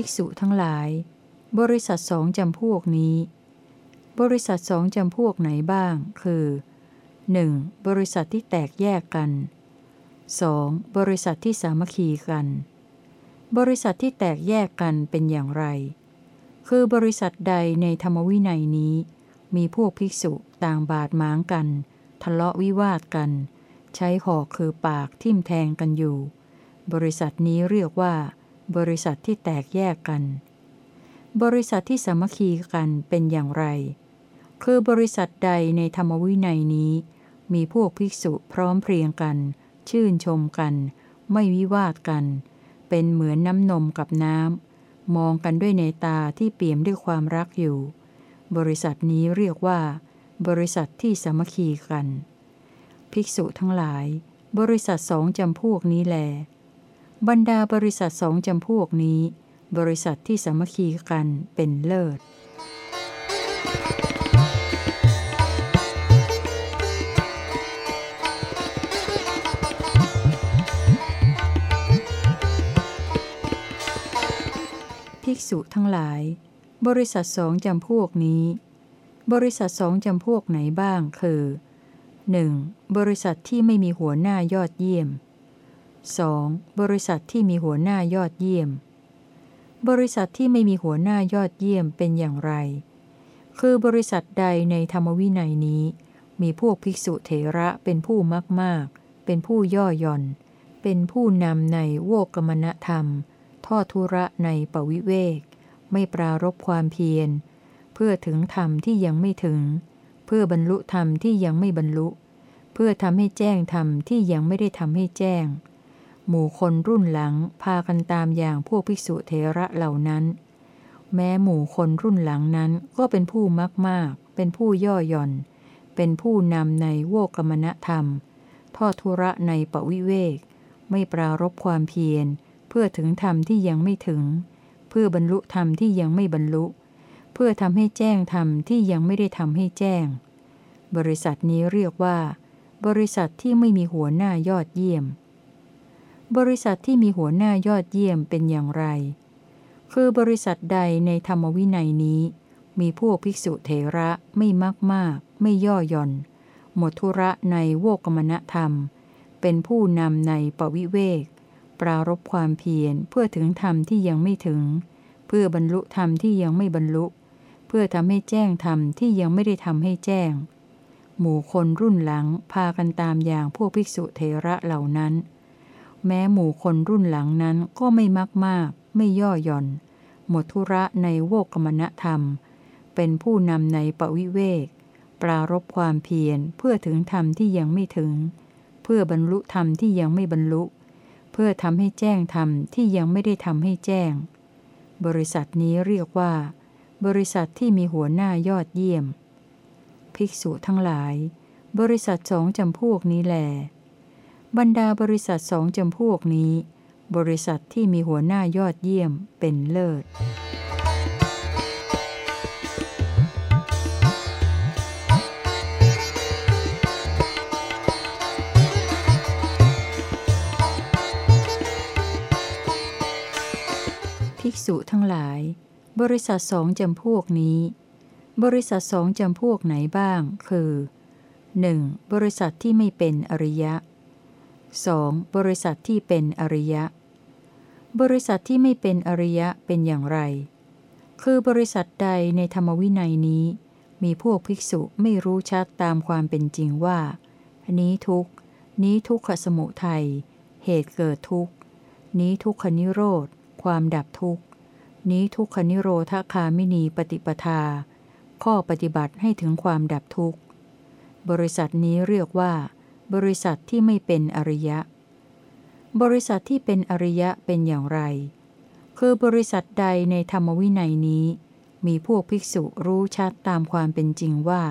ภิกษุทั้งหลาย บริษัทสองจำพวกนี้ บริษัทสองจำพวกไหนบ้าง คือ 1. บริษัทที่แตกแยกกัน 2. บริษัทที่สามัคคีกัน บริษัทที่แตกแยกกันเป็นอย่างไร คือบริษัทใดในธรรมวินัยนี้ มีพวกภิกษุต่างบาดหมางกัน ทะเลาะวิวาทกัน ใช้หอกคือปากทิ่มแทงกันอยู่ บริษัทนี้เรียกว่า บริษัทที่แตกแยกกัน บริษัทที่สามัคคีกันเป็นอย่างไร คือบริษัทใดในธรรมวินัยนี้ มีพวกภิกษุพร้อมเพรียงกัน ชื่นชมกัน ไม่วิวาทกัน เป็นเหมือนน้ำนมกับน้ำ มองกันด้วยในตาที่เปี่ยมด้วยความรักอยู่ บริษัทนี้เรียกว่า บริษัทที่สามัคคีกัน ภิกษุทั้งหลาย บริษัทสองจำพวกนี้แหล บรรดาบริษัทสองจำพวกนี้ บริษัทที่สามัคคีกันเป็นเลิศ ภิกษุทั้งหลาย บริษัทสองจำพวกนี้ บริษัทสองจำพวกไหนบ้างคือ 1. บริษัทที่ไม่มีหัวหน้ายอดเยี่ยม 2. บริษัทที่มีหัวหน้ายอดเยี่ยม บริษัทที่ไม่มีหัวหน้ายอดเยี่ยมเป็นอย่างไร คือบริษัทใดในธรรมวินัยนี้ มีพวกภิกษุเถระเป็นผู้มากมากเป็นผู้ย่อหย่อน เป็นผู้นำในโวกรมณธรรมทอดทุระในปวิเวก ไม่ปรารบความเพียร เพื่อถึงธรรมที่ยังไม่ถึง เพื่อบรรลุธรรมที่ยังไม่บรรลุ เพื่อทำให้แจ้งธรรมที่ยังไม่ได้ทำให้แจ้ง หมู่คนรุ่นหลังพากันตามอย่างพวกภิกษุเทระเหล่านั้น แม้หมู่คนรุ่นหลังนั้นก็เป็นผู้มากมากเป็นผู้ย่อหย่อน เป็นผู้นำในโวกรมณธรรม ทอดทุระในปวิเวก ไม่ปรารบความเพียร เพื่อถึงธรรมที่ยังไม่ถึง เพื่อบรรลุธรรมที่ยังไม่บรรลุ เพื่อทำให้แจ้งธรรมที่ยังไม่ได้ทำให้แจ้ง บริษัทนี้เรียกว่า บริษัทที่ไม่มีหัวหน้ายอดเยี่ยม บริษัทที่มีหัวหน้ายอดเยี่ยมเป็นอย่างไร คือบริษัทใดในธรรมวินัยนี้ มีพวกภิกษุเถระไม่มากมากไม่ย่อหย่อน หมดธุระในโวกมณธรรม เป็นผู้นำในปวิเวก ปรารบความเพียรเพื่อถึงธรรมที่ยังไม่ถึง เพื่อบรรลุธรรมที่ยังไม่บรรลุ เพื่อทำให้แจ้งธรรมที่ยังไม่ได้ทำให้แจ้ง หมู่คนรุ่นหลังพากันตามอย่างพวกภิกษุเทระเหล่านั้น แม้หมู่คนรุ่นหลังนั้นก็ไม่มากมาก ไม่ย่อหย่อน หมดธุระในโวกมณธรรม เป็นผู้นำในปวิเวก ปรารบความเพียรเพื่อถึงธรรมที่ยังไม่ถึง เพื่อบรรลุธรรมที่ยังไม่บรรลุ เพื่อทำให้แจ้งธรรมที่ยังไม่ได้ทำให้แจ้ง บริษัทนี้เรียกว่า บริษัทที่มีหัวหน้ายอดเยี่ยม ภิกษุทั้งหลาย บริษัทสองจำพวกนี้แหล บรรดาบริษัทสองจำพวกนี้ บริษัทที่มีหัวหน้ายอดเยี่ยมเป็นเลิศ ภิกษุทั้งหลาย บริษัทสองจำพวกนี้ บริษัทสองจำพวกไหนบ้าง คือ 1. บริษัทที่ไม่เป็นอริยะ 2. บริษัทที่เป็นอริยะ บริษัทที่ไม่เป็นอริยะเป็นอย่างไร คือบริษัทใดในธรรมวินัยนี้ มีพวกภิกษุไม่รู้ชัดตามความเป็นจริงว่า นี้ทุกนี้ทุกขสมุทัย เหตุเกิดทุกนี้ทุกขนิโรธ ความดับทุกนี้ทุกขนิโรธคามินีปฏิปทา ข้อปฏิบัติให้ถึงความดับทุกข์ บริษัทนี้เรียกว่า บริษัทที่ไม่เป็นอริยะ บริษัทที่เป็นอริยะเป็นอย่างไร คือบริษัทใดในธรรมวินัยนี้ มีพวกภิกษุรู้ชัดตามความเป็นจริงว่า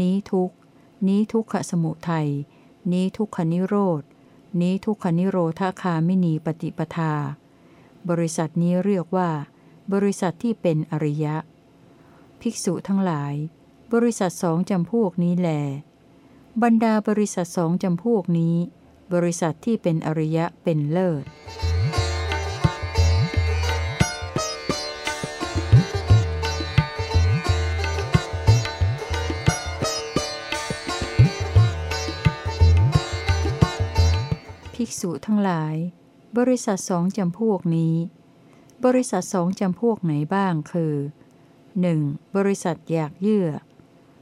นี้ทุกนี้ทุกขสมุทัย นี้ทุกขนิโรธ นี้ทุกขนิโรธาคาไมินีปฏิปทา บริษัทนี้เรียกว่า บริษัทที่เป็นอริยะ ภิกษุทั้งหลาย บริษัทสองจำพวกนี้แหล บรรดาบริษัทสองจำพวกนี้ บริษัทที่เป็นอริยะเป็นเลิศภิกษุทั้งหลาย บริษัทสองจำพวกนี้ บริษัทสองจำพวกไหนบ้างคือ 1. บริษัทอยากเยื่อ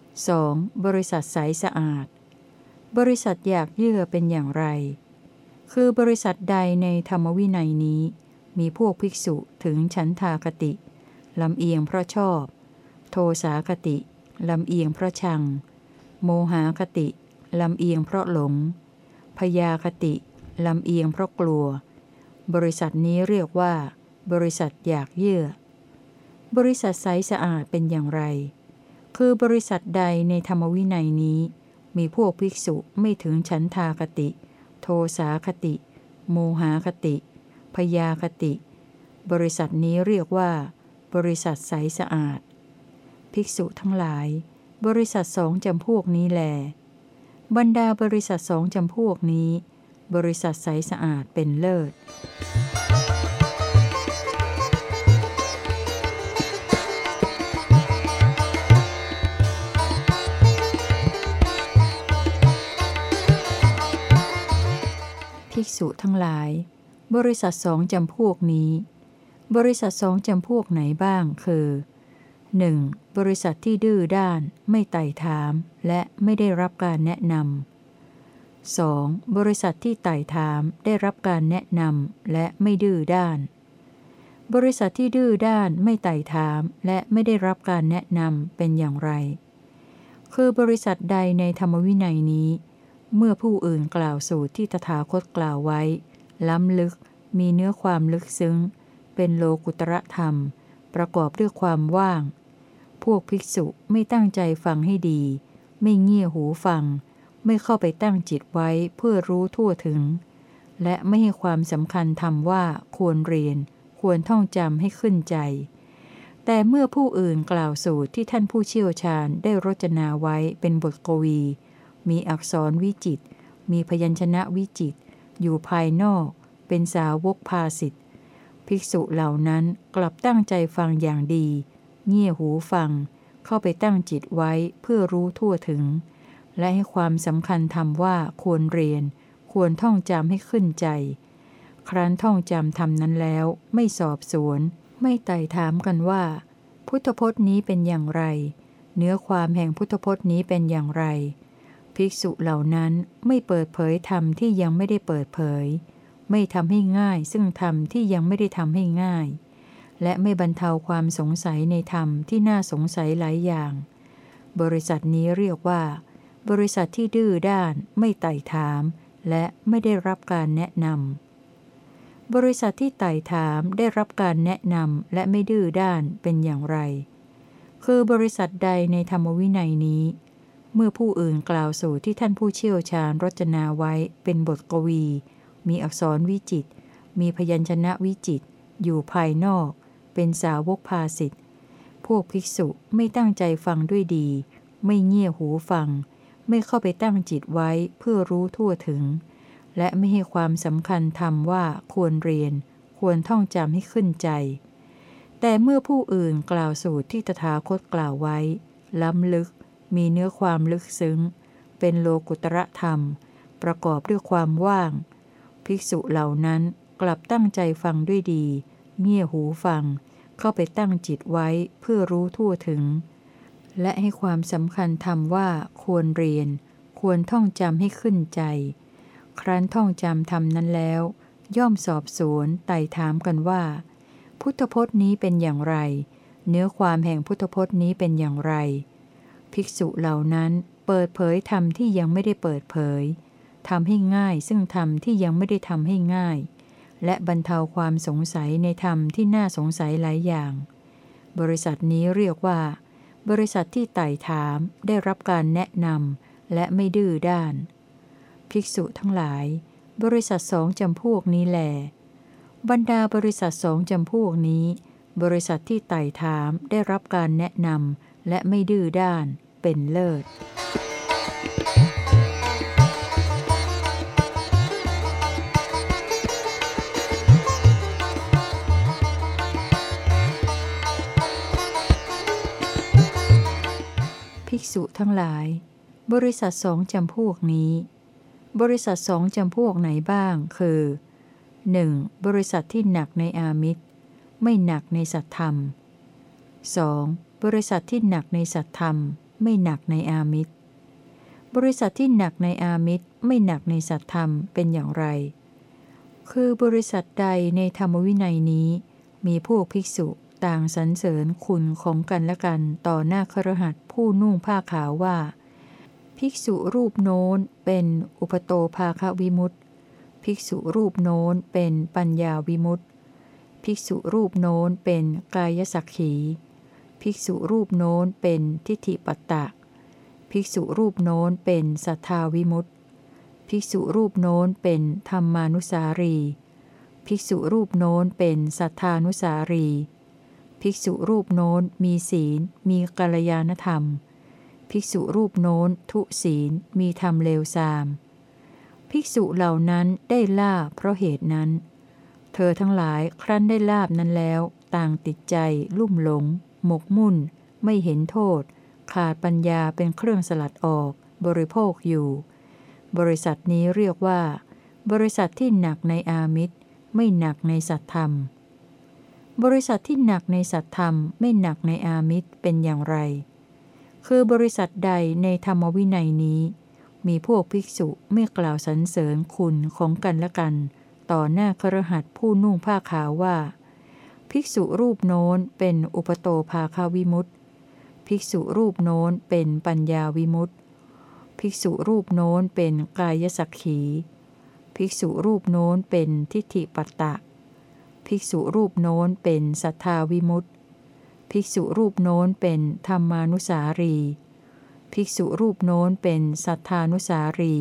2. บริษัทใสสะอาด บริษัทอยากเยื่อเป็นอย่างไร คือบริษัทใดในธรรมวินัยนี้ มีพวกภิกษุถึงฉันทากติ ลำเอียงเพราะชอบ โทสาคติ ลำเอียงเพราะชัง โมหาคติ ลำเอียงเพราะหลง พยาคติ ลำเอียงเพราะกลัว บริษัทนี้เรียกว่า บริษัทอยากเยื่อบริษัทใสสะอาดเป็นอย่างไร คือบริษัทใดในธรรมวินัยนี้ มีพวกภิกษุไม่ถึงฉันทากติ โทสาคติ โมหาคติ พยาคติ บริษัทนี้เรียกว่า บริษัทใสสะอาด ภิกษุทั้งหลาย บริษัทสองจำพวกนี้แล บรรดาบริษัทสองจำพวกนี้ บริษัทใสสะอาดเป็นเลิศ กษุทั้งหลาย บริษัทสองจำพวกนี้ บริษัทสองจำพวกไหนบ้าง คือ 1. บริษัทที่ดื้อด้าน ไม่ไต่ถาม และไม่ได้รับการแนะนำ 2. บริษัทที่ไต่ถามได้รับการแนะนำและไม่ดื้อด้าน บริษัทที่ดื้อด้านไม่ไต่ถามและไม่ได้รับการแนะนำเป็นอย่างไร คือบริษัทใดในธรรมวินัยนี้ เมื่อผู้อื่นกล่าวสูตรที่ตถาคตกล่าวไว้ ล้ำลึก มีเนื้อความลึกซึ้ง เป็นโลกุตระธรรม ประกอบด้วยความว่าง พวกภิกษุไม่ตั้งใจฟังให้ดี ไม่เงี่ยหูฟัง ไม่เข้าไปตั้งจิตไว้เพื่อรู้ทั่วถึง และไม่ให้ความสำคัญทำว่าควรเรียน ควรท่องจำให้ขึ้นใจ แต่เมื่อผู้อื่นกล่าวสูตรที่ท่านผู้เชี่ยวชาญได้รจนาไว้เป็นบทกวี มีอักษรวิจิต มีพยัญชนะวิจิต อยู่ภายนอก เป็นสาวกภาสิทธิภิกษุเหล่านั้นกลับตั้งใจฟังอย่างดี เงี่ยหูฟัง เข้าไปตั้งจิตไว้เพื่อรู้ทั่วถึง และให้ความสำคัญทำว่าควรเรียน ควรท่องจำให้ขึ้นใจ ครั้นท่องจำทำนั้นแล้วไม่สอบสวน ไม่ไต่ถามกันว่า พุทธพจน์นี้เป็นอย่างไร เนื้อความแห่งพุทธพจน์นี้เป็นอย่างไร ภิกษุเหล่านั้นไม่เปิดเผยธรรมที่ยังไม่ได้เปิดเผย ไม่ทำให้ง่ายซึ่งธรรมที่ยังไม่ได้ทำให้ง่าย และไม่บรรเทาความสงสัยในธรรมที่น่าสงสัยหลายอย่าง บริษัทนี้เรียกว่า บริษัทที่ดื้อด้าน ไม่ไต่ถาม และไม่ได้รับการแนะนำบริษัทที่ไต่ถามได้รับการแนะนำและไม่ดื้อด้านเป็นอย่างไร คือบริษัทใดในธรรมวินัยนี้ เมื่อผู้อื่นกล่าวสู่ที่ท่านผู้เชี่ยวชาญรจนาไว้เป็นบทกวี มีอักษรวิจิต มีพยัญชนะวิจิต อยู่ภายนอก เป็นสาวกภาสิทธิ์พวกภิกษุไม่ตั้งใจฟังด้วยดี ไม่เงี่ยหูฟัง ไม่เข้าไปตั้งจิตไว้เพื่อรู้ทั่วถึง และไม่ให้ความสำคัญทำว่าควรเรียน ควรท่องจำให้ขึ้นใจ แต่เมื่อผู้อื่นกล่าวสูตรที่ตถาคตกล่าวไว้ ล้ำลึก มีเนื้อความลึกซึ้ง เป็นโลกุตระธรรม ประกอบด้วยความว่าง ภิกษุเหล่านั้นกลับตั้งใจฟังด้วยดี เงี่ยหูฟัง เข้าไปตั้งจิตไว้เพื่อรู้ทั่วถึง และให้ความสำคัญทำว่าควรเรียน ควรท่องจำให้ขึ้นใจ ครั้นท่องจำทำนั้นแล้ว ย่อมสอบสวนไต่ถามกันว่า พุทธพจน์นี้เป็นอย่างไร เนื้อความแห่งพุทธพจน์นี้เป็นอย่างไร ภิกษุเหล่านั้นเปิดเผยธรรมที่ยังไม่ได้เปิดเผยทำให้ง่ายซึ่งธรรมที่ยังไม่ได้ทำให้ง่าย และบรรเทาความสงสัยในธรรมที่น่าสงสัยหลายอย่าง บริษัทนี้เรียกว่า บริษัทที่ไต่ถามได้รับการแนะนำและไม่ดื้อด้าน ภิกษุทั้งหลาย บริษัทสองจำพวกนี้แหลบรรดาบริษัทสองจำพวกนี้ บริษัทที่ไต่ถามได้รับการแนะนำและไม่ดื้อด้าน เป็นเลิศ ภิกษุทั้งหลาย บริษัทสองจำพวกนี้ บริษัทสองจำพวกไหนบ้างคือ 1. บริษัทที่หนักในอามิตร ไม่หนักในสัตธรรม 2. บริษัทที่หนักในสัตธรรม ไม่หนักในอามิตร บริษัทที่หนักในอามิตร ไม่หนักในสัตธรรมเป็นอย่างไร คือบริษัทใดในธรรมวินัยนี้ มีพวกภิกษุต่างสรรเสริญคุณของกันและกันต่อหน้าครหัสผู้นุ่งผ้าขาวว่า ภิกษุรูปโน้นเป็นอุปโตภาควิมุตติ ภิกษุรูปโน้นเป็นปัญญาวิมุตติ ภิกษุรูปโน้นเป็นกายสักขี ภิกษุรูปโน้นเป็นทิฏฐิปัตตะ ภิกษุรูปโน้นเป็นสัทธาวิมุตติ ภิกษุรูปโน้นเป็นธรรมานุสารี ภิกษุรูปโน้นเป็นสัทธานุสารี ภิกษุรูปโน้นมีศีล มีกัลยาณธรรม ภิกษุรูปโน้นทุศีล มีธรรมเลวทราม ภิกษุเหล่านั้นได้ลาบเพราะเหตุนั้น เธอทั้งหลายครั้นได้ลาบนั้นแล้ว ต่างติดใจลุ่มหลง หมกมุ่น ไม่เห็นโทษ ขาดปัญญาเป็นเครื่องสลัดออก บริโภคอยู่ บริษัทนี้เรียกว่า บริษัทที่หนักในอามิตร ไม่หนักในสัตธรรม บริษัทที่หนักในสัตธรรม ไม่หนักในอามิตรเป็นอย่างไร คือบริษัทใดในธรรมวินัยนี้ มีพวกภิกษุไม่กล่าวสรรเสริญคุณของกันและกัน ต่อหน้าครหัสผู้นุ่งผ้าขาวว่า ภิกษุรูปโน้นเป็นอุปโตภาคาวิมุตติ ภิกษุรูปโน้นเป็นปัญญาวิมุตติ ภิกษุรูปโน้นเป็นกายสักขี ภิกษุรูปโน้นเป็นทิฏฐิปัตตะ ภิกษุรูปโน้นเป็นสัทธาวิมุตติ ภิกษุรูปโน้นเป็นธรรมานุสารี ภิกษุรูปโน้นเป็นสัทธานุสารี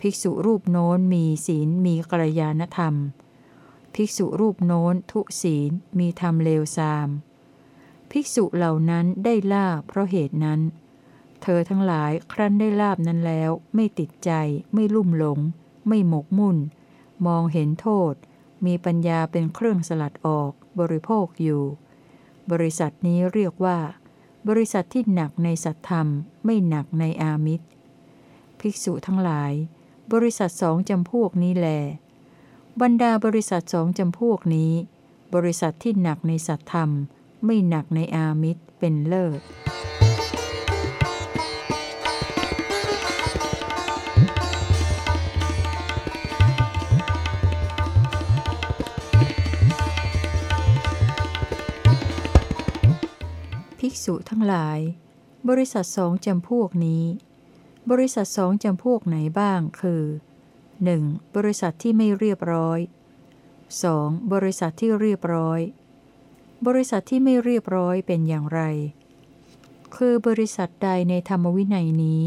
ภิกษุรูปโน้นมีศีลมีกัลยาณธรรม ภิกษุรูปโน้นทุศีลมีธรรมเลวทราม ภิกษุเหล่านั้นได้ลาบเพราะเหตุนั้น เธอทั้งหลายครั้นได้ลาบนั้นแล้ว ไม่ติดใจ ไม่ลุ่มหลง ไม่หมกมุ่น มองเห็นโทษ มีปัญญาเป็นเครื่องสลัดออก บริโภคอยู่ บริษัทนี้เรียกว่า บริษัทที่หนักในสัตธรรม ไม่หนักในอามิตร ภิกษุทั้งหลาย บริษัทสองจำพวกนี้แล บรรดาบริษัทสองจำพวกนี้ บริษัทที่หนักในสัตธรรม ไม่หนักในอามิตรเป็นเลิศภิกษุทั้งหลาย บริษัทสองจำพวกนี้ บริษัทสองจำพวกไหนบ้างคือ 1. บริษัทที่ไม่เรียบร้อย 2. บริษัทที่เรียบร้อย บริษัทที่ไม่เรียบร้อยเป็นอย่างไร คือบริษัทใดในธรรมวินัยนี้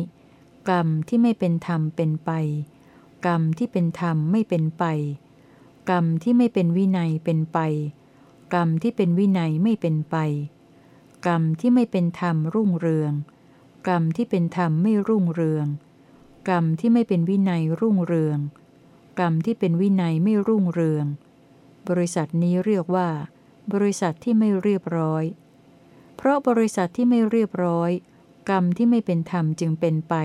กรรมที่ไม่เป็นธรรมเป็นไป กรรมที่เป็นธรรมไม่เป็นไป กรรมที่ไม่เป็นวินัยเป็นไป กรรมที่เป็นวินัยไม่เป็นไป กรรมที่ไม่เป็นธรรมรุ่งเรือง กรรมที่เป็นธรรมไม่รุ่งเรือง กรรมที่ไม่เป็นวินัยรุ่งเรือง กรรมที่เป็นวินัยไม่รุ่งเรือง บริษัทนี้เรียกว่า บริษัทที่ไม่เรียบร้อย เพราะบริษัทที่ไม่เรียบร้อย กรรมที่ไม่เป็นธรรมจึงเป็นไป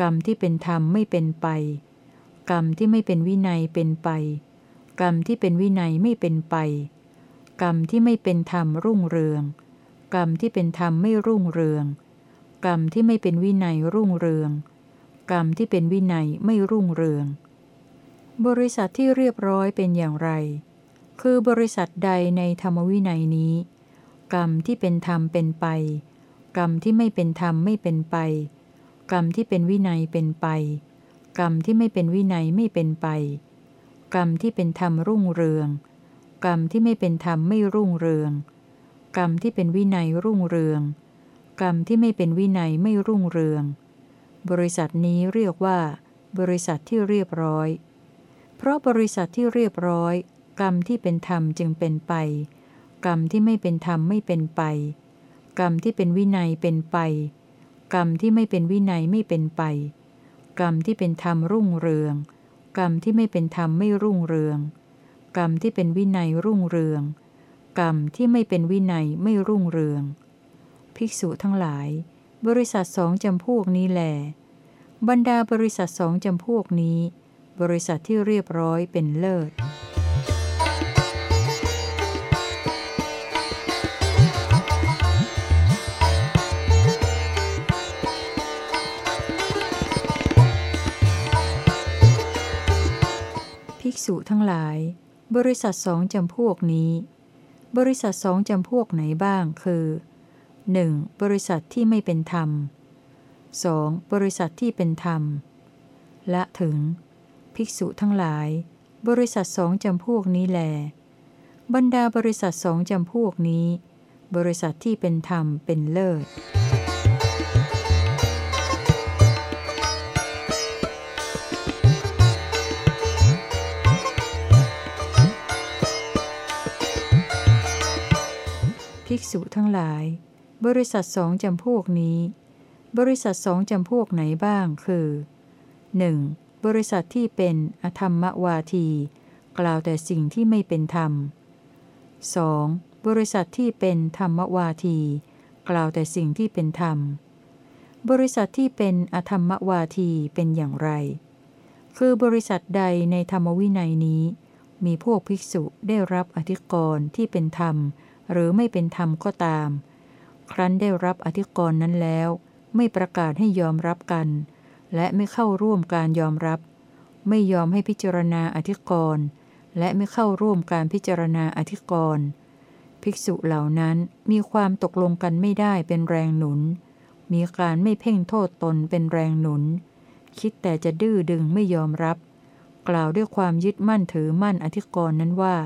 กรรมที่เป็นธรรมไม่เป็นไป กรรมที่ไม่เป็นวินัยเป็นไป กรรมที่เป็นวินัยไม่เป็นไป กรรมที่ไม่เป็นธรรมรุ่งเรือง กรรมที่เป็นธรรมไม่รุ่งเรือง กรรมที่ไม่เป็นวินัยรุ่งเรือง กรรมที่เป็นวินัยไม่รุ่งเรือง บริษัทที่เรียบร้อยเป็นอย่างไร คือบริษัทใดในธรรมวินัยนี้ กรรมที่เป็นธรรมเป็นไป กรรมที่ไม่เป็นธรรมไม่เป็นไป กรรมที่เป็นวินัยเป็นไป กรรมที่ไม่เป็นวินัยไม่เป็นไป กรรมที่เป็นธรรมรุ่งเรือง กรรมที่ไม่เป็นธรรมไม่รุ่งเรือง กรรมที่เป็นวินัยรุ่งเรือง กรรมที่ไม่เป็นวินัยไม่รุ่งเรือง บริษัทนี้เรียกว่า บริษัทที่เรียบร้อย เพราะบริษัทที่เรียบร้อย กรรมที่เป็นธรรมจึงเป็นไป กรรมที่ไม่เป็นธรรมไม่เป็นไป กรรมที่เป็นวินัยเป็นไป กรรมที่ไม่เป็นวินัยไม่เป็นไป กรรมที่เป็นธรรมรุ่งเรือง กรรมที่ไม่เป็นธรรมไม่รุ่งเรือง กรรมที่เป็นวินัยรุ่งเรือง กรรมที่ไม่เป็นวินัยไม่รุ่งเรือง ภิกษุทั้งหลาย บริษัทสองจำพวกนี้แหลบรรดาบริษัทสองจำพวกนี้ บริษัทที่เรียบร้อยเป็นเลิศภิกษุทั้งหลาย บริษัทสองจำพวกนี้ บริษัทสองจำพวกไหนบ้างคือ 1. บริษัทที่ไม่เป็นธรรม 2. บริษัทที่เป็นธรรม ละถึง ภิกษุทั้งหลาย บริษัทสองจำพวกนี้แล บรรดาบริษัทสองจำพวกนี้ บริษัทที่เป็นธรรมเป็นเลิศภิกษุทั้งหลาย บริษัทสองจำพวกนี้ บริษัทสองจำพวกไหนบ้างคือ 1. บริษัทที่เป็นอธรรมวาที กล่าวแต่สิ่งที่ไม่เป็นธรรม 2. บริษัทที่เป็นธรรมวาที กล่าวแต่สิ่งที่เป็นธรรม บริษัทที่เป็นอธรรมวาทีเป็นอย่างไร คือบริษัทใดในธรรมวินัยนี้ มีพวกภิกษุได้รับอธิกรณ์ที่เป็นธรรม หรือไม่เป็นธรรมก็ตาม ครั้นได้รับอธิกรณ์นั้นแล้ว ไม่ประกาศให้ยอมรับกัน และไม่เข้าร่วมการยอมรับ ไม่ยอมให้พิจารณาอธิกรณ์และไม่เข้าร่วมการพิจารณาอธิกรณ์ภิกษุเหล่านั้นมีความตกลงกันไม่ได้เป็นแรงหนุน มีการไม่เพ่งโทษตนเป็นแรงหนุน คิดแต่จะดื้อดึงไม่ยอมรับ กล่าวด้วยความยึดมั่นถือมั่นอธิกรณ์นั้นว่า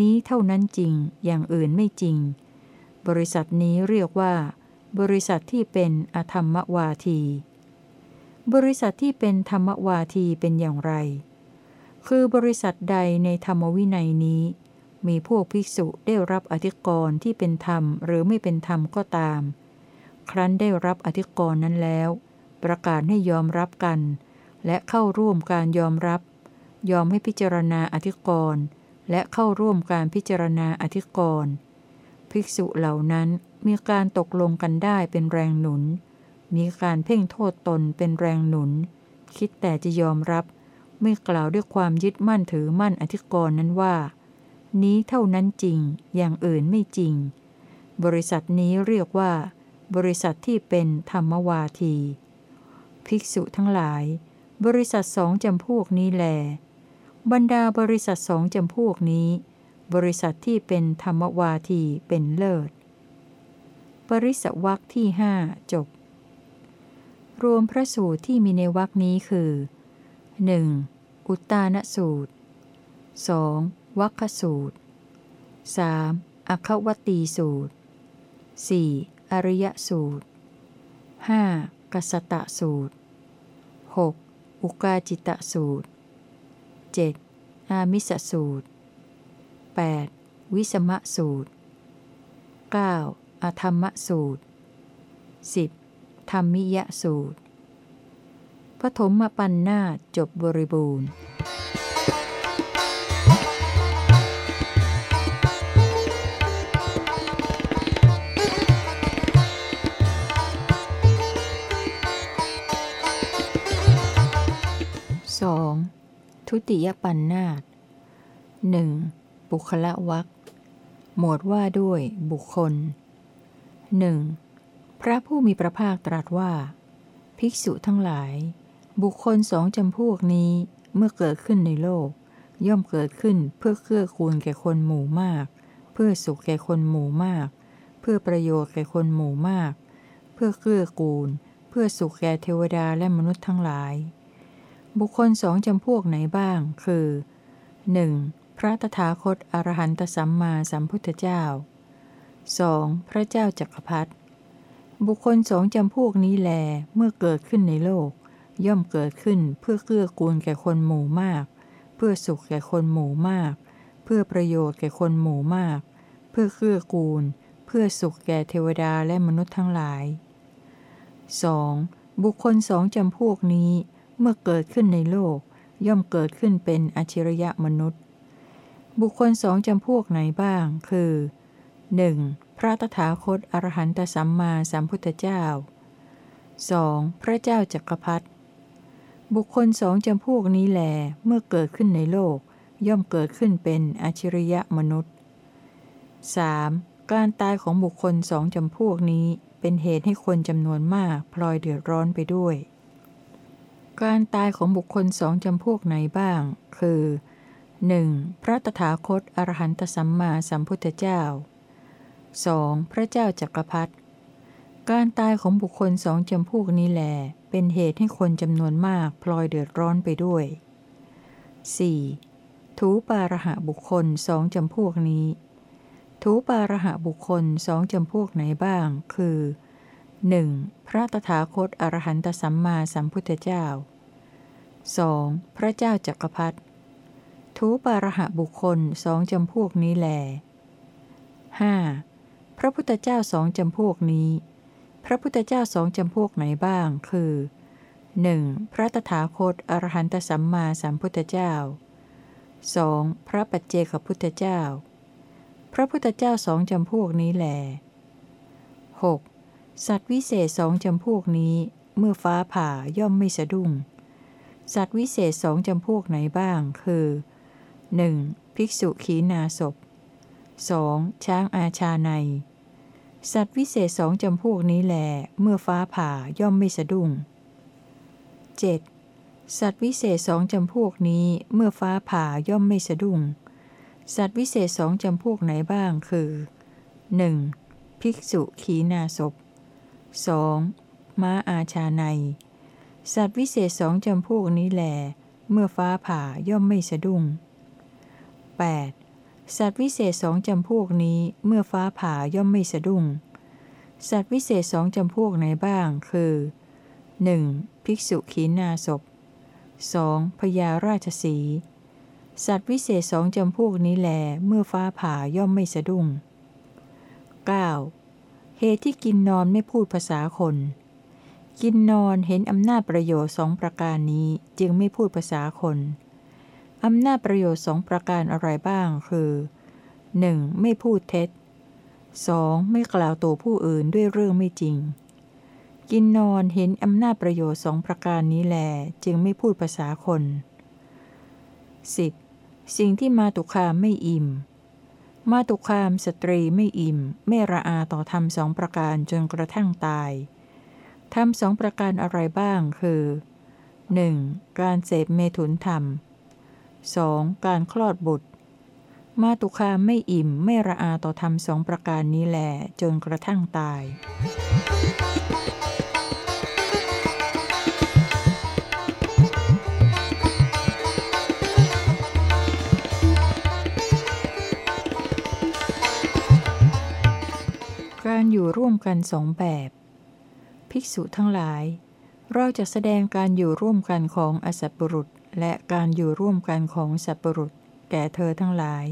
นี้เท่านั้นจริงอย่างอื่นไม่จริง บริษัทนี้เรียกว่า บริษัทที่เป็นอธรรมวาที บริษัทที่เป็นธรรมวาทีเป็นอย่างไร คือบริษัทใดในธรรมวินัยนี้ มีพวกภิกษุได้รับอธิกรณ์ที่เป็นธรรมหรือไม่เป็นธรรมก็ตาม ครั้นได้รับอธิกรณ์นั้นแล้ว ประกาศให้ยอมรับกัน และเข้าร่วมการยอมรับ ยอมให้พิจารณาอธิกรณ์และเข้าร่วมการพิจารณาอธิกรณ์ ภิกษุเหล่านั้นมีการตกลงกันได้เป็นแรงหนุน มีการเพ่งโทษตนเป็นแรงหนุน คิดแต่จะยอมรับ ไม่กล่าวด้วยความยึดมั่นถือมั่นอธิกรณ์นั้นว่า นี้เท่านั้นจริง อย่างอื่นไม่จริง บริษัทนี้เรียกว่า บริษัทที่เป็นธรรมวาที ภิกษุทั้งหลาย บริษัทสองจำพวกนี้แล บรรดาบริษัทสองจำพวกนี้ บริษัทที่เป็นธรรมวาทีเป็นเลิศ ปริสวักที่หจบ รวมพระสูตรที่มีในวักนี้คือ 1. อุตตานสูตร 2. วัคสูตร 3. อัคควตีสูตร 4. อริยสูตร 5. กสตะสูตร 6. อุกาจิตะสูตร 7. อามิสสูตร 8. วิสมะสูตร 9. อธรรมสูตร 10. ธรรมิยสูตร ปฐมปัญนาจบบริบูรณ์ 2. ทุติยปัญนาตหนึ่ง บุคละวักหมวดว่าด้วยบุคคลหนึ่งพระผู้มีพระภาคตรัสว่า ภิกษุทั้งหลาย บุคคลสองจำพวกนี้เมื่อเกิดขึ้นในโลก ย่อมเกิดขึ้นเพื่อเกื้อกูลแก่คนหมู่มาก เพื่อสุขแก่คนหมู่มาก เพื่อประโยชน์แก่คนหมู่มาก เพื่อเกื้อกูล เพื่อสุขแก่เทวดาและมนุษย์ทั้งหลาย บุคคลสองจำพวกไหนบ้าง คือ 1. พระตถาคตอรหันตสัมมาสัมพุทธเจ้า 2. พระเจ้าจักรพรรดิบุคคลสองจำพวกนี้แลเมื่อเกิดขึ้นในโลก ย่อมเกิดขึ้นเพื่อเกื้อกูลแก่คนหมู่มาก เพื่อสุขแก่คนหมู่มาก เพื่อประโยชน์แก่คนหมู่มาก เพื่อเกื้อกูล เพื่อสุขแก่เทวดาและมนุษย์ทั้งหลาย 2. บุคคลสองจำพวกนี้ เมื่อเกิดขึ้นในโลก ย่อมเกิดขึ้นเป็นอชิรยะมนุษย์ บุคคลสองจำพวกไหนบ้าง คือ 1. พระตถาคตอรหันตสัมมาสัมพุทธเจ้า 2. พระเจ้าจักรพรรดิบุคคลสองจำพวกนี้แลเมื่อเกิดขึ้นในโลก ย่อมเกิดขึ้นเป็นอชิริยมนุษย์ 3. การตายของบุคคลสองจำพวกนี้เป็นเหตุให้คนจำนวนมากพลอยเดือดร้อนไปด้วย การตายของบุคคลสองจำพวกไหนบ้าง คือ 1. พระตถาคตอรหันตสัมมาสัมพุทธเจ้า 2. พระเจ้าจักรพรรดิการตายของบุคคลสองจำพวกนี้แหลเป็นเหตุให้คนจำนวนมากพลอยเดือดร้อนไปด้วย 4. ถูปาระหะบุคคลสองจำพวกนี้ ถูปาระหะบุคคลสองจำพวกไหนบ้าง คือ 1. พระตถาคตอรหันตสัมมาสัมพุทธเจ้า 2. พระเจ้าจักรพรรดิ ทูปาระหะบุคคลสองจำพวกนี้แหล 5. พระพุทธเจ้าสองจำพวกนี้ พระพุทธเจ้าสองจำพวกไหนบ้าง คือ 1. พระตถาคตอรหันตสัมมาสัมพุทธเจ้า 2. พระปัจเจกพุทธเจ้า พระพุทธเจ้าสองจำพวกนี้แหล 6. สัตว์วิเศษสองจำพวกนี้ เมื่อฟ้าผ่าย่อมไม่สะดุ้ง สัตว์วิเศษสองจำพวกไหนบ้าง คือ 1. ภิกษุขีนาศพ 2. ช้างอาชาใน สัตว์วิเศษสองจำพวกนี้แหลเมื่อฟ้าผ่าย่อมไม่สะดุ้ง 7. สัตว์วิเศษสองจำพวกนี้เมื่อฟ้าผ่าย่อมไม่สะดุ้ง สัตว์วิเศษสองจำพวกไหนบ้างคือ 1. ภิกษุขีนาศพ 2. ม้าอาชาใน สัตว์วิเศษสองจำพวกนี้แหลเมื่อฟ้าผ่าย่อมไม่สะดุ้ง 8. สัตว์วิเศษสองจำพวกนี้เมื่อฟ้าผ่าย่อมไม่สะดุ้ง สัตว์วิเศษสองจำพวกไหนบ้าง คือ 1. ภิกษุขีนาศพ 2. พญาราชสี สัตว์วิเศษสองจำพวกนี้แล เมื่อฟ้าผ่าย่อมไม่สะดุ้ง 9. เหตุที่กินนอนไม่พูดภาษาคน กินนอนเห็นอำนาจประโยชน์สองประการนี้จึงไม่พูดภาษาคน อำนาจประโยชน์สองประการอะไรบ้างคือ 1. ไม่พูดเท็จ 2. ไม่กล่าวตัวผู้อื่นด้วยเรื่องไม่จริง กินนอนเห็นอำนาจประโยชน์สองประการนี้แล จึงไม่พูดภาษาคน 10. สิ่งที่มาตุคามไม่อิ่ม มาตุคามสตรีไม่อิ่ม ไม่ระอาต่อธรรมสองประการจนกระทั่งตายธรรมสองประการอะไรบ้างคือ 1. การเสพเมถุนธรรม 2. การคลอดบุตร มาตุคามไม่อิ่มไม่ระอาต่อธรรมสองประการนี้แหลจนกระทั่งตาย การอยู่ร่วมกันสองแบบ ภิกษุทั้งหลาย เราจะแสดงการอยู่ร่วมกันของอสัตบุรุษ และการอยู่ร่วมกันของสัตว์ปรุษ แก่เธอทั้งหลาย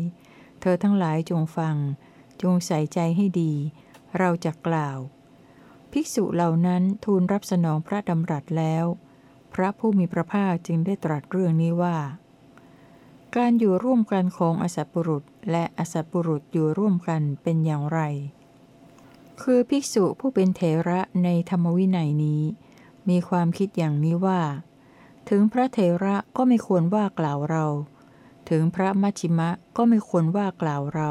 เธอทั้งหลายจงฟัง จงใส่ใจให้ดี เราจะกล่าว ภิกษุเหล่านั้นทูลรับสนองพระดำรัสแล้ว พระผู้มีพระภาคจึงได้ตรัสเรื่องนี้ว่า การอยู่ร่วมกันของอสัตบุรุษ และอสัตบุรุษอยู่ร่วมกันเป็นอย่างไร คือภิกษุผู้เป็นเถระในธรรมวินัยนี้ มีความคิดอย่างนี้ว่า ถึงพระเทระก็ไม่ควรว่ากล่าวเรา ถึงพระมัชิมะก็ไม่ควรว่ากล่าวเรา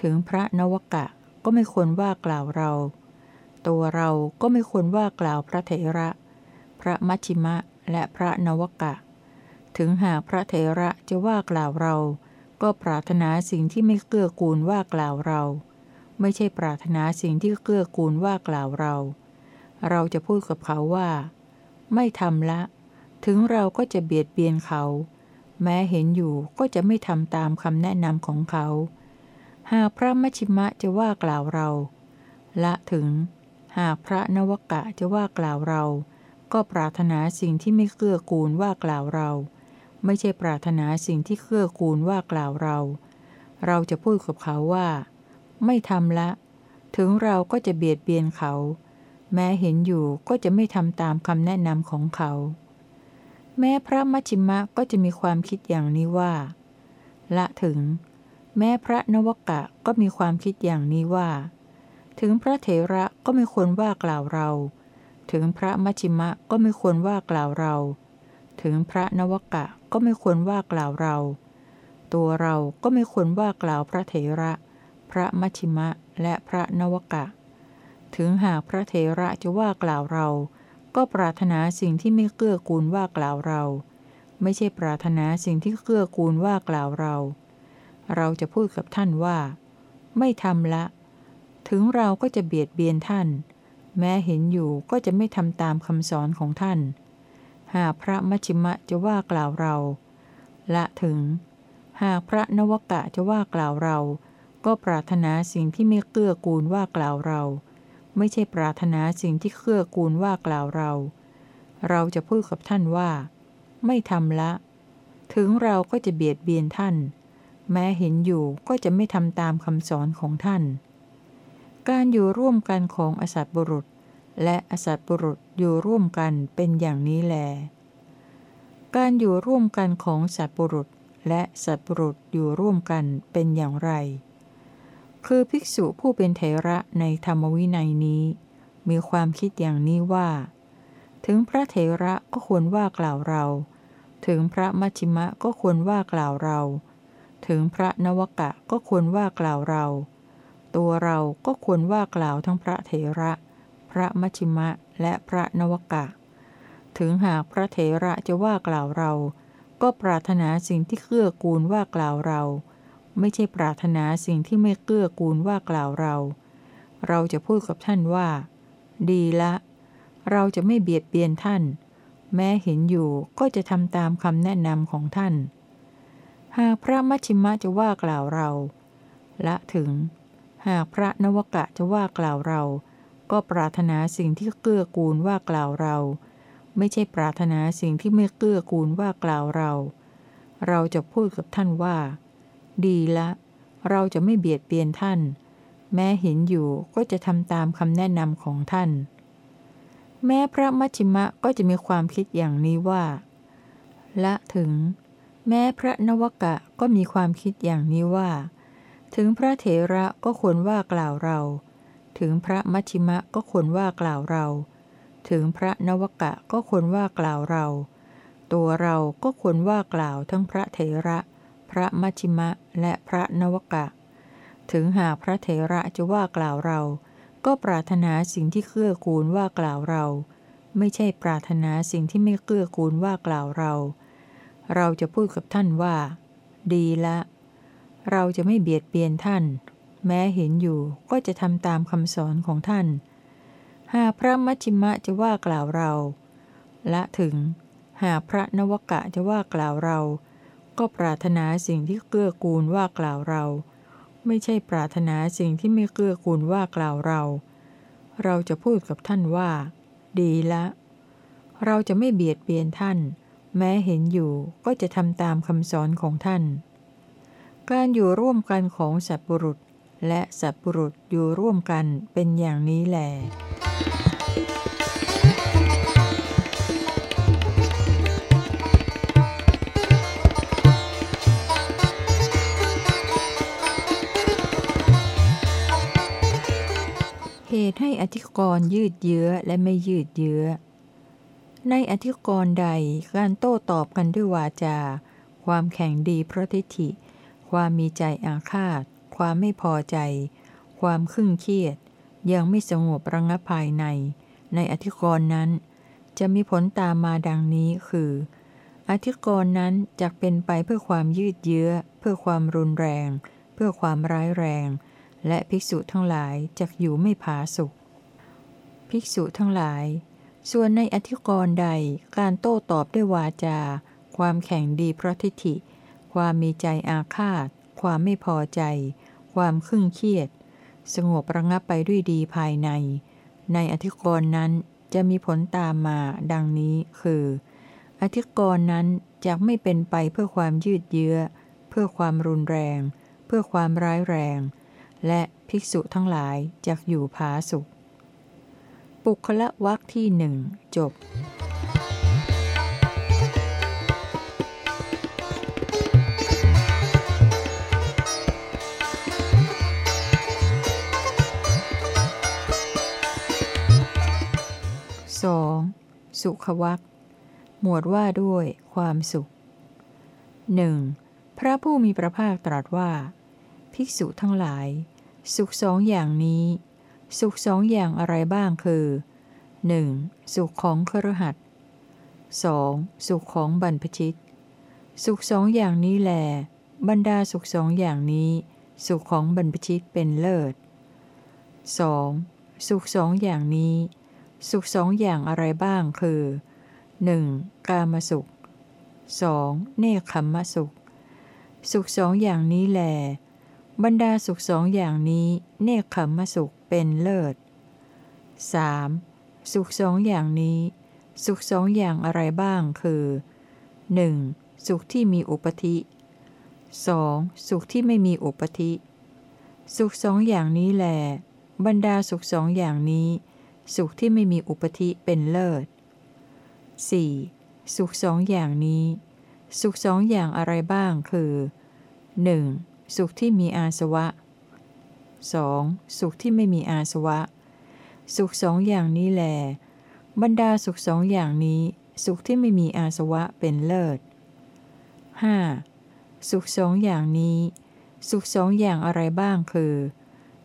ถึงพระนวกะก็ไม่ควรว่ากล่าวเรา ตัวเราก็ไม่ควรว่ากล่าวพระเทระ พระมัชิมะและพระนวกะ ถึงหากพระเทระจะว่ากล่าวเรา ก็ปรารถนาสิ่งที่ไม่เกื้อกูลว่ากล่าวเรา ไม่ใช่ปรารถนาสิ่งที่เกื้อกูลว่ากล่าวเรา เราจะพูดกับเขาว่า ไม่ทำละ ถึงเราก็จะเบียดเบียนเขา แม้เห็นอยู่ก็จะไม่ทำตามคำแนะนำของเขา หากพระมชิมะจะว่ากล่าวเรา ละถึง หากพระนวกะจะว่ากล่าวเรา ก็ปรารถนาสิ่งที่ไม่เกื้อกูลว่ากล่าวเรา ไม่ใช่ปรารถนาสิ่งที่เกื้อกูลว่ากล่าวเรา เราจะพูดกับเขาว่า ไม่ทำละ ถึงเราก็จะเบียดเบียนเขา แม้เห็นอยู่ก็จะไม่ทำตามคำแนะนำของเขา แม้พระมัชิมะก็จะมีความคิดอย่างนี้ว่า ละถึง แม้พระนวกะก็มีความคิดอย่างนี้ว่า ถึงพระเถระก็ไม่ควรว่ากล่าวเรา ถึงพระมัชิมะก็ไม่ควรว่ากล่าวเรา ถึงพระนวกะก็ไม่ควรว่ากล่าวเรา ตัวเราก็ไม่ควรว่ากล่าวพระเถระ พระมัชชิมะและพระนวกะ ถึงหากพระเถระจะว่ากล่าวเรา ก็ปรารถนาสิ่งที่ไม่เกื้อกูลว่ากล่าวเรา ไม่ใช่ปรารถนาสิ่งที่เกื้อกูลว่ากล่าวเรา เราจะพูดกับท่านว่า ไม่ทำละ ถึงเราก็จะเบียดเบียนท่าน แม้เห็นอยู่ก็จะไม่ทำตามคำสอนของท่าน หากพระมัชชิมะจะว่ากล่าวเรา ละถึง หากพระนวกะจะว่ากล่าวเรา ก็ปรารถนาสิ่งที่ไม่เกื้อกูลว่ากล่าวเรา ไม่ใช่ปรารถนาสิ่งที่เกื้อกูลว่ากล่าวเรา เราจะพูดกับท่านว่า ไม่ทำละ ถึงเราก็จะเบียดเบียนท่าน แม้เห็นอยู่ก็จะไม่ทำตามคำสอนของท่าน การอยู่ร่วมกันของอสัตบุรุษ และอสัตบุรุษอยู่ร่วมกันเป็นอย่างนี้แล การอยู่ร่วมกันของสัตบุรุษ และสัตบุรุษอยู่ร่วมกันเป็นอย่างไร คือภิกษุผู้เป็นเถระในธรรมวินัยนี้ มีความคิดอย่างนี้ว่า ถึงพระเถระก็ควรว่ากล่าวเรา ถึงพระมัชิมะก็ควรว่ากล่าวเรา ถึงพระนวกะก็ควรว่ากล่าวเรา ตัวเราก็ควรว่ากล่าวทั้งพระเถระ พระมัชชิมะและพระนวกะ ถึงหากพระเถระจะว่ากล่าวเรา ก็ปรารถนาสิ่งที่เกื้อกูลว่ากล่าวเรา ไม่ใช่ปรารถนาสิ่งที่ไม่เกื้อกูลว่ากล่าวเรา เราจะพูดกับท่านว่า ดีละ เราจะไม่เบียดเบียนท่าน แม้เห็นอยู่ก็จะทำตามคำแนะนำของท่าน หากพระมัชชิมะจะว่ากล่าวเรา ละถึง หากพระนวกะจะว่ากล่าวเรา ก็ปรารถนาสิ่งที่เกื้อกูลว่ากล่าวเรา ไม่ใช่ปรารถนาสิ่งที่ไม่เกื้อกูลว่ากล่าวเรา เราจะพูดกับท่านว่า ดีละ เราจะไม่เบียดเบียนท่าน แม้เห็นอยู่ก็จะทำตามคำแนะนำของท่าน แม้พระมัชชิมะก็จะมีความคิดอย่างนี้ว่า ละถึง แม้พระนวกะก็มีความคิดอย่างนี้ว่า ถึงพระเถระก็ควรว่ากล่าวเรา ถึงพระมัชชิมะก็ควรว่ากล่าวเรา ถึงพระนวกะก็ควรว่ากล่าวเรา ตัวเราก็ควรว่ากล่าวทั้งพระเถระ ระมัชชิมะและพระนวกะ ถึงหากพระเถระจะว่ากล่าวเรา ก็ปรารถนาสิ่งที่เกื้อกูลว่ากล่าวเรา ไม่ใช่ปรารถนาสิ่งที่ไม่เกื้อกูลว่ากล่าวเรา เราจะพูดกับท่านว่า ดีละ เราจะไม่เบียดเบียนท่าน แม้เห็นอยู่ก็จะทำตามคำสอนของท่าน หากพระมัชชิมะจะว่ากล่าวเรา ละถึง หากพระนวกะจะว่ากล่าวเรา ก็ปรารถนาสิ่งที่เกื้อกูลว่ากล่าวเรา ไม่ใช่ปรารถนาสิ่งที่ไม่เกื้อกูลว่ากล่าวเรา เราจะพูดกับท่านว่า ดีละ เราจะไม่เบียดเบียนท่าน แม้เห็นอยู่ก็จะทำตามคำสอนของท่าน การอยู่ร่วมกันของสัตบุรุษ และสัตบุรุษอยู่ร่วมกันเป็นอย่างนี้แหละ เหตุให้อธิกรณ์ยืดเยื้อและไม่ยืดเยื้อ ในอธิกรณ์ใดการโต้ตอบกันด้วยวาจา ความแข่งดีเพราะทิฐิ ความมีใจอาฆาต ความไม่พอใจ ความขึ่งเครียด ยังไม่สงบระงับภายใน ในอธิกรณ์นั้น จะมีผลตามมาดังนี้คือ อธิกรณ์นั้นจะเป็นไปเพื่อความยืดเยื้อ เพื่อความรุนแรง เพื่อความร้ายแรง และภิกษุทั้งหลายจะอยู่ไม่ผาสุกภิกษุทั้งหลาย ส่วนในอธิกรณ์ใดการโต้ตอบด้วยวาจา ความแข่งดีเพราะทิฏฐิ ความมีใจอาฆาต ความไม่พอใจ ความขึ่งเครียด สงบระงับไปด้วยดีภายใน ในอธิกรณ์นั้นจะมีผลตามมาดังนี้คือ อธิกรณ์นั้นจะไม่เป็นไปเพื่อความยืดเยื้อ เพื่อความรุนแรง เพื่อความร้ายแรง และภิกษุทั้งหลายจะอยู่ผาสุข ปุคละวักที่หนึ่งจบ 2. สุขวักหมวดว่าด้วยความสุขหนึ่งพระผู้มีพระภาคตรัสว่า ภิกษุทั้งหลาย สุขสองอย่างนี้ สุขสองอย่างอะไรบ้างคือ 1. สุขของครหัส 2. สุขของบรรพชิต สุขสองอย่างนี้แหลบรรดาสุขสองอย่างนี้ สุขของบรรพชิตเป็นเลิศ 2. สุขสองอย่างนี้ สุขสองอย่างอะไรบ้างคือ 1. กามสุข 2. เนคขมมสุข สุขสองอย่างนี้แหล บรรดาสุขสองอย่างนี้ เนคขมมสุขเป็นเลิศ 3. สุขสองอย่างนี้ สุขสองอย่างอะไรบ้างคือ 1. สุขที่มีอุปธิ 2. สุขที่ไม่มีอุปธิ สุขสองอย่างนี้แหลบรรดาสุขสองอย่างนี้ สุขที่ไม่มีอุปธิเป็นเลิศ 4. สุขสองอย่างนี้ สุขสองอย่างอะไรบ้างคือ 1. สุขที่มีอาสวะ 2. สุขที่ไม่มีอาสวะ สุขสองอย่างนี้แหลบรรดาสุขสองอย่างนี้ สุขที่ไม่มีอาสวะเป็นเลิศ 5. สุขสองอย่างนี้ สุขสองอย่างอะไรบ้างคือ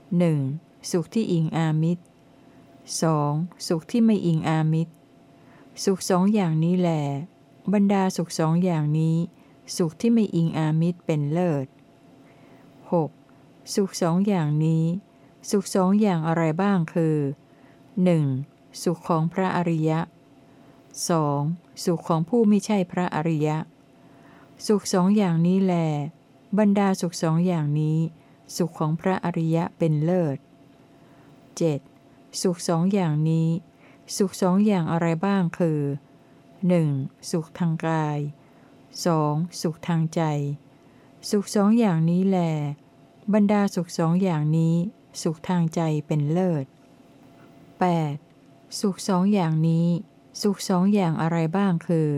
1. สุขที่อิงอามิตร 2. สุขที่ไม่อิงอามิตร สุขสองอย่างนี้แหลบรรดาสุขสองอย่างนี้ สุขที่ไม่อิงอามิตรเป็นเลิศ 6. สุขสองอย่างนี้ สุขสองอย่างอะไรบ้างคือ 1. สุขของพระอริยะ 2. สุขของผู้ไม่ใช่พระอริยะ สุขสองอย่างนี้แล บรรดาสุขสองอย่างนี้ สุขของพระอริยะเป็นเลิศ 7. สุขสองอย่างนี้ สุขสองอย่างอะไรบ้างคือ 1. สุขทางกาย 2. สุขทางใจ สุขสองอย่างนี้แล บรรดาสุขสองอย่างนี้ สุขทางใจเป็นเลิศ 8. สุขสองอย่างนี้ สุขสองอย่างอะไรบ้างคือ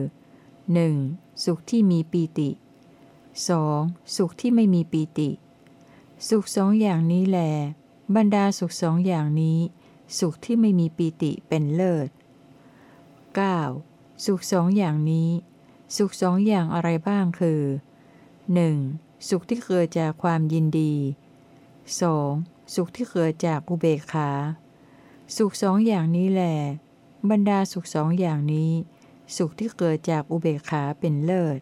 1. สุขที่มีปีติ 2. สุขที่ไม่มีปีติ สุขสองอย่างนี้แล บรรดาสุขสองอย่างนี้ สุขที่ไม่มีปีติเป็นเลิศ 9. สุขสองอย่างนี้ สุขสองอย่างอะไรบ้างคือ 1. สุขที่เกิดจากความยินดี 2. สุขที่เกิดจากอุเบกขา สุขสองอย่างนี้แหลบรรดาสุขสองอย่างนี้ สุขที่เกิดจากอุเบกขาเป็นเลิศ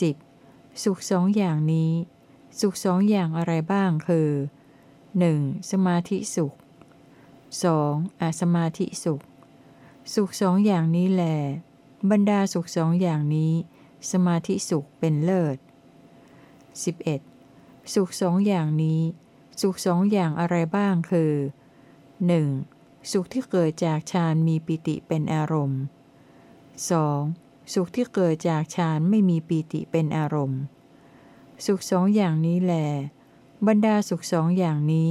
10. สุขสองอย่างนี้ สุขสองอย่างอะไรบ้างคือ 1. สมาธิสุข 2. อสมาธิสุข สุขสองอย่างนี้แหลบรรดาสุขสองอย่างนี้ สมาธิสุขเป็นเลิศ 11. สุขสองอย่างนี้ สุขสองอย่างอะไรบ้างคือ 1. สุขที่เกิดจากฌานมีปิติเป็นอารมณ์ 2. สุขที่เกิดจากฌานไม่มีปิติเป็นอารมณ์ สุขสองอย่างนี้แหลบรรดาสุขสองอย่างนี้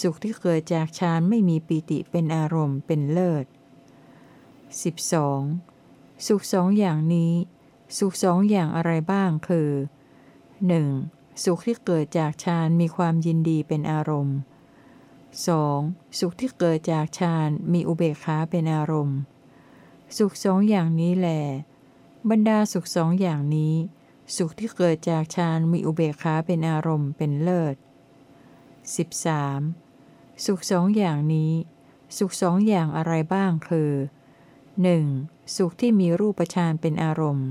สุขที่เกิดจากฌานไม่มีปิติเป็นอารมณ์เป็นเลิศ 12. สุขสองอย่างนี้ สุขสองอย่างอะไรบ้างคือ 1. สุขที่เกิดจากฌานมีความยินดีเป็นอารมณ์ 2. สุขที่เกิดจากฌานมีอุเบกขาเป็นอารมณ์ สุขสองอย่างนี้แหลบรรดาสุขสองอย่างนี้ สุขที่เกิดจากฌานมีอุเบกขาเป็นอารมณ์เป็นเลิศ 13. สุขสองอย่างนี้ สุขสองอย่างอะไรบ้างคือ 1. สุขที่มีรูปฌานเป็นอารมณ์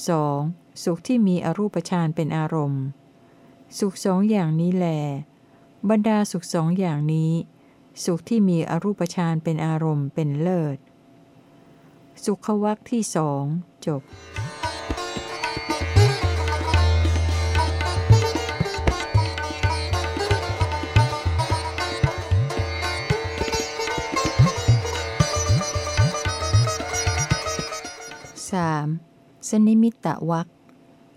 2. สุขที่มีอรูปฌานเป็นอารมณ์ สุขสองอย่างนี้แล บรรดาสุขสองอย่างนี้ สุขที่มีอรูปฌานเป็นอารมณ์เป็นเลิศ สุขวักที่สองจบ 3. สนิมิตตวัก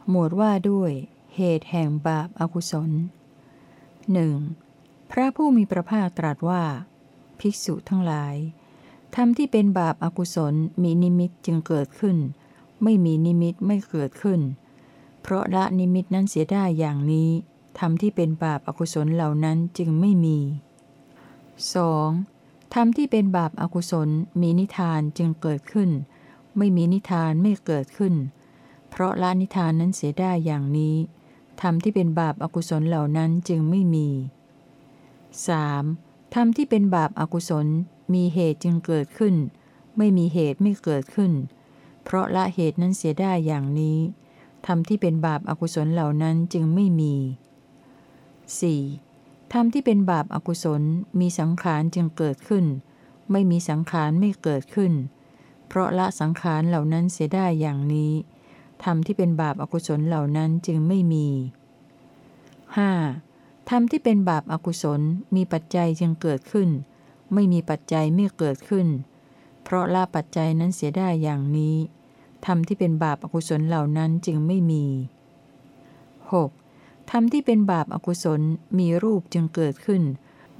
หมวดว่าด้วย เหตุแห่งบาปอากุศลหนึ่งพระผู้มีพระภาคตรัสว่า ภิกษุทั้งหลายธรรมที่เป็นบาปอากุศลมีนิมิตจึงเกิดขึ้น ไม่มีนิมิตไม่เกิดขึ้น เพราะละนิมิตนั้นเสียได้อย่างนี้ธรรมที่เป็นบาปอากุศลเหล่านั้นจึงไม่มี 2. ธรรมที่เป็นบาปอากุศลมีนิทานจึงเกิดขึ้น ไม่มีนิทานไม่เกิดขึ้น เพราะละนิทานนั้นเสียได้อย่างนี้ธรรมที่เป็นบาปอากุศลเหล่านั้นจึงไม่มี 3. ธรรมที่เป็นบาปอากุศลมีเหตุจึงเกิดขึ้น ไม่มีเหตุไม่เกิดขึ้น เพราะละเหตุนั้นเสียได้อย่างนี้ธรรมที่เป็นบาปอากุศลเหล่านั้นจึงไม่มี 4. ธรรมที่เป็นบาปอากุศลมีสังขารจึงเกิดขึ้น ไม่มีสังขารไม่เกิดขึ้น เพราะละสังขารเหล่านั้นเสียได้อย่างนี้ธรรมที่เป็นบาปอากุศลเหล่านั้นจึงไม่มี 5. ธรรมที่เป็นบาปอากุศลมีปัจจัยจึงเกิดขึ้น ไม่มีปัจจัยไม่เกิดขึ้น เพราะละปัจจัยนั้นเสียได้อย่างนี้ธรรมที่เป็นบาปอากุศลเหล่านั้นจึงไม่มี 6. ธรรมที่เป็นบาปอากุศลมีรูปจึงเกิดขึ้น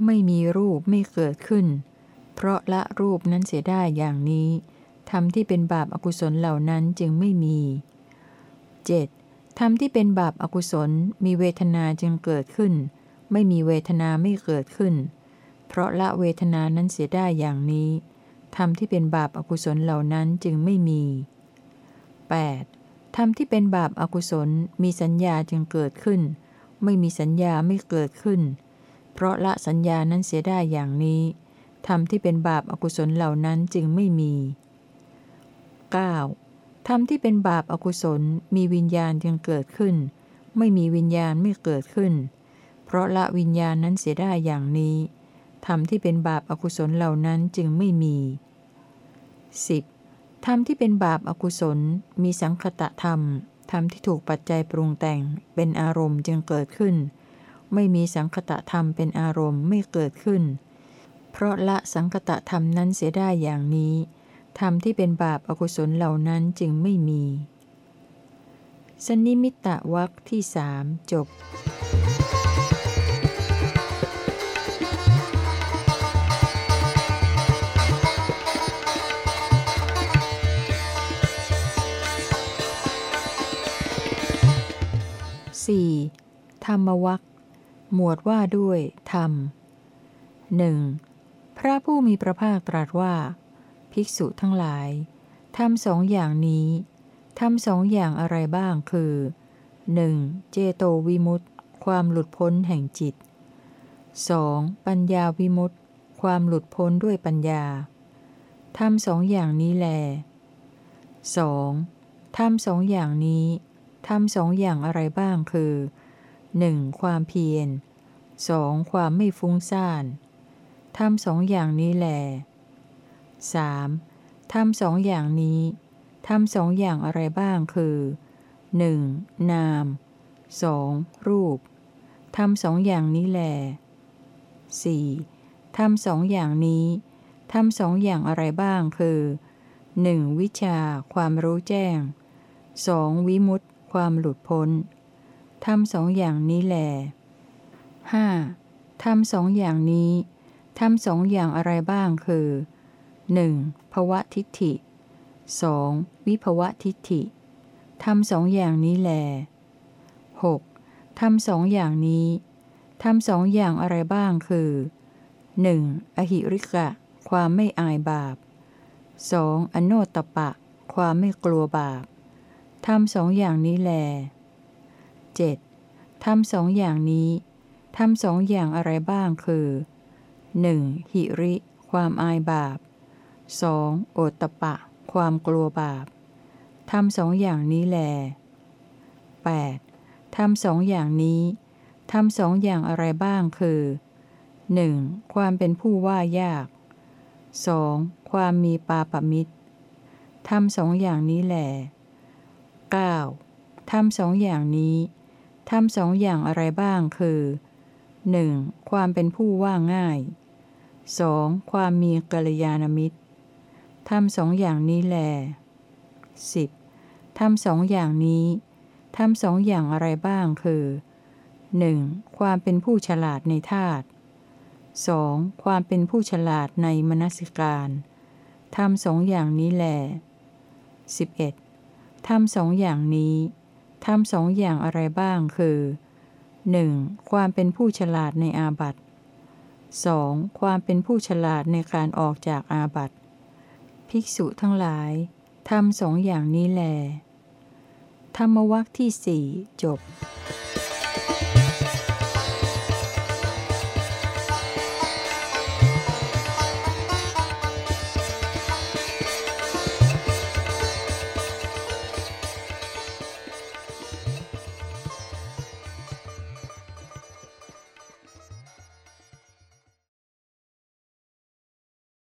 ไม่มีรูปไม่เกิดขึ้น เพราะละรูปนั้นเสียได้อย่างนี้ ธรรมที่เป็นบาปอากุศลเหล่านั้นจึงไม่มี 7. ธรรมที่เป็นบาปอากุศลมีเวทนาจึงเกิดขึ้น ไม่มีเวทนาไม่เกิดขึ้น เพราะละเวทนานั้นเสียได้อย่างนี้ธรรมที่เป็นบาปอากุศลเหล่านั้นจึงไม่มี 8. ธรรมที่เป็นบาปอากุศลมีสัญญาจึงเกิดขึ้น ไม่มีสัญญาไม่เกิดขึ้น เพราะละสัญญานั้นเสียได้อย่างนี้ธรรมที่เป็นบาปอากุศลเหล่านั้นจึงไม่มี 9. ธรรมที่เป็นบาปอากุศลมีวิญญาณจึงเกิดขึ้น ไม่มีวิญญาณไม่เกิดขึ้น เพราะละวิญญาณนั้นเสียได้อย่างนี้ธรรมที่เป็นบาปอากุศลเหล่านั้นจึงไม่มี 10. ธรรมที่เป็นบาปอากุศลมีสังคตะธรรมธรรมที่ถูกปัจจัยปรุงแต่งเป็นอารมณ์จึงเกิดขึ้น ไม่มีสังคตะธรรมเป็นอารมณ์ไม่เกิดขึ้น เพราะละสังคตะธรรมนั้นเสียได้อย่างนี้ ธรรมที่เป็นบาปอากุศลเหล่านั้นจึงไม่มี สนิมิตะวักที่สามจบ 4. ธรรมวักหมวดว่าด้วยธรรมหนึ่งพระผู้มีพระภาคตรัสว่า ภิกษุทั้งหลายทำสองอย่างนี้ทำสองอย่างอะไรบ้างคือ 1. เจโตวิมุตติความหลุดพ้นแห่งจิต 2. ปัญญาวิมุตติความหลุดพ้นด้วยปัญญาทำสองอย่างนี้แล 2. ทำสองอย่างนี้ทำสองอย่างอะไรบ้างคือ 1. ความเพียร 2. ความไม่ฟุ้งซ่านทำสองอย่างนี้แหล 3. ทำสองอย่างนี้ทำสองอย่างอะไรบ้างคือ 1. นาม 2. รูปทำสองอย่างนี้แหล 4. ทำสองอย่างนี้ทำสองอย่างอะไรบ้างคือ 1. วิชาความรู้แจ้ง 2. วิมุตติ ความหลุดพ้นทำสองอย่างนี้แหลห้าทำสองอย่างนี้ทำสองอย่างอะไรบ้างคือ 1. ภวะทิฏฐิ 2. วิภวะทิฏฐิทำสองอย่างนี้แหล 6. ทำสองอย่างนี้ทำสองอย่างอะไรบ้างคือ 1. อหิริกะ ความไม่อายบาป 2. อโนตปะ ความไม่กลัวบาปทำสองอย่างนี้แล 7. ทำสองอย่างนี้ทำสองอย่างอะไรบ้างคือ 1. หิริ ความอายบาป 2. โอตปะ ความกลัวบาปทำสองอย่างนี้แล 8. ทำสองอย่างนี้ทำสองอย่างอะไรบ้างคือ 1. ความเป็นผู้ว่ายาก 2. ความมีปาปมิตรทำสองอย่างนี้แหล 9. ทำสองอย่างนี้ทำสองอย่างอะไรบ้างคือ 1. ความเป็นผู้ว่าง่าย 2. ความมีกัลยาณมิตร ทำสองอย่างนี้แล 10. ทำสองอย่างนี้ทำสองอย่างอะไรบ้างคือ 1. ความเป็นผู้ฉลาดในธาตุ 2. ความเป็นผู้ฉลาดในมนสิการทำสองอย่างนี้แล 11. ทำสองอย่างนี้ทำสองอย่างอะไรบ้างคือ 1. ความเป็นผู้ฉลาดในอาบัติ 2. ความเป็นผู้ฉลาดในการออกจากอาบัติ ภิกษุทั้งหลายทำสองอย่างนี้แล ธรรมวักที่สี่จบ「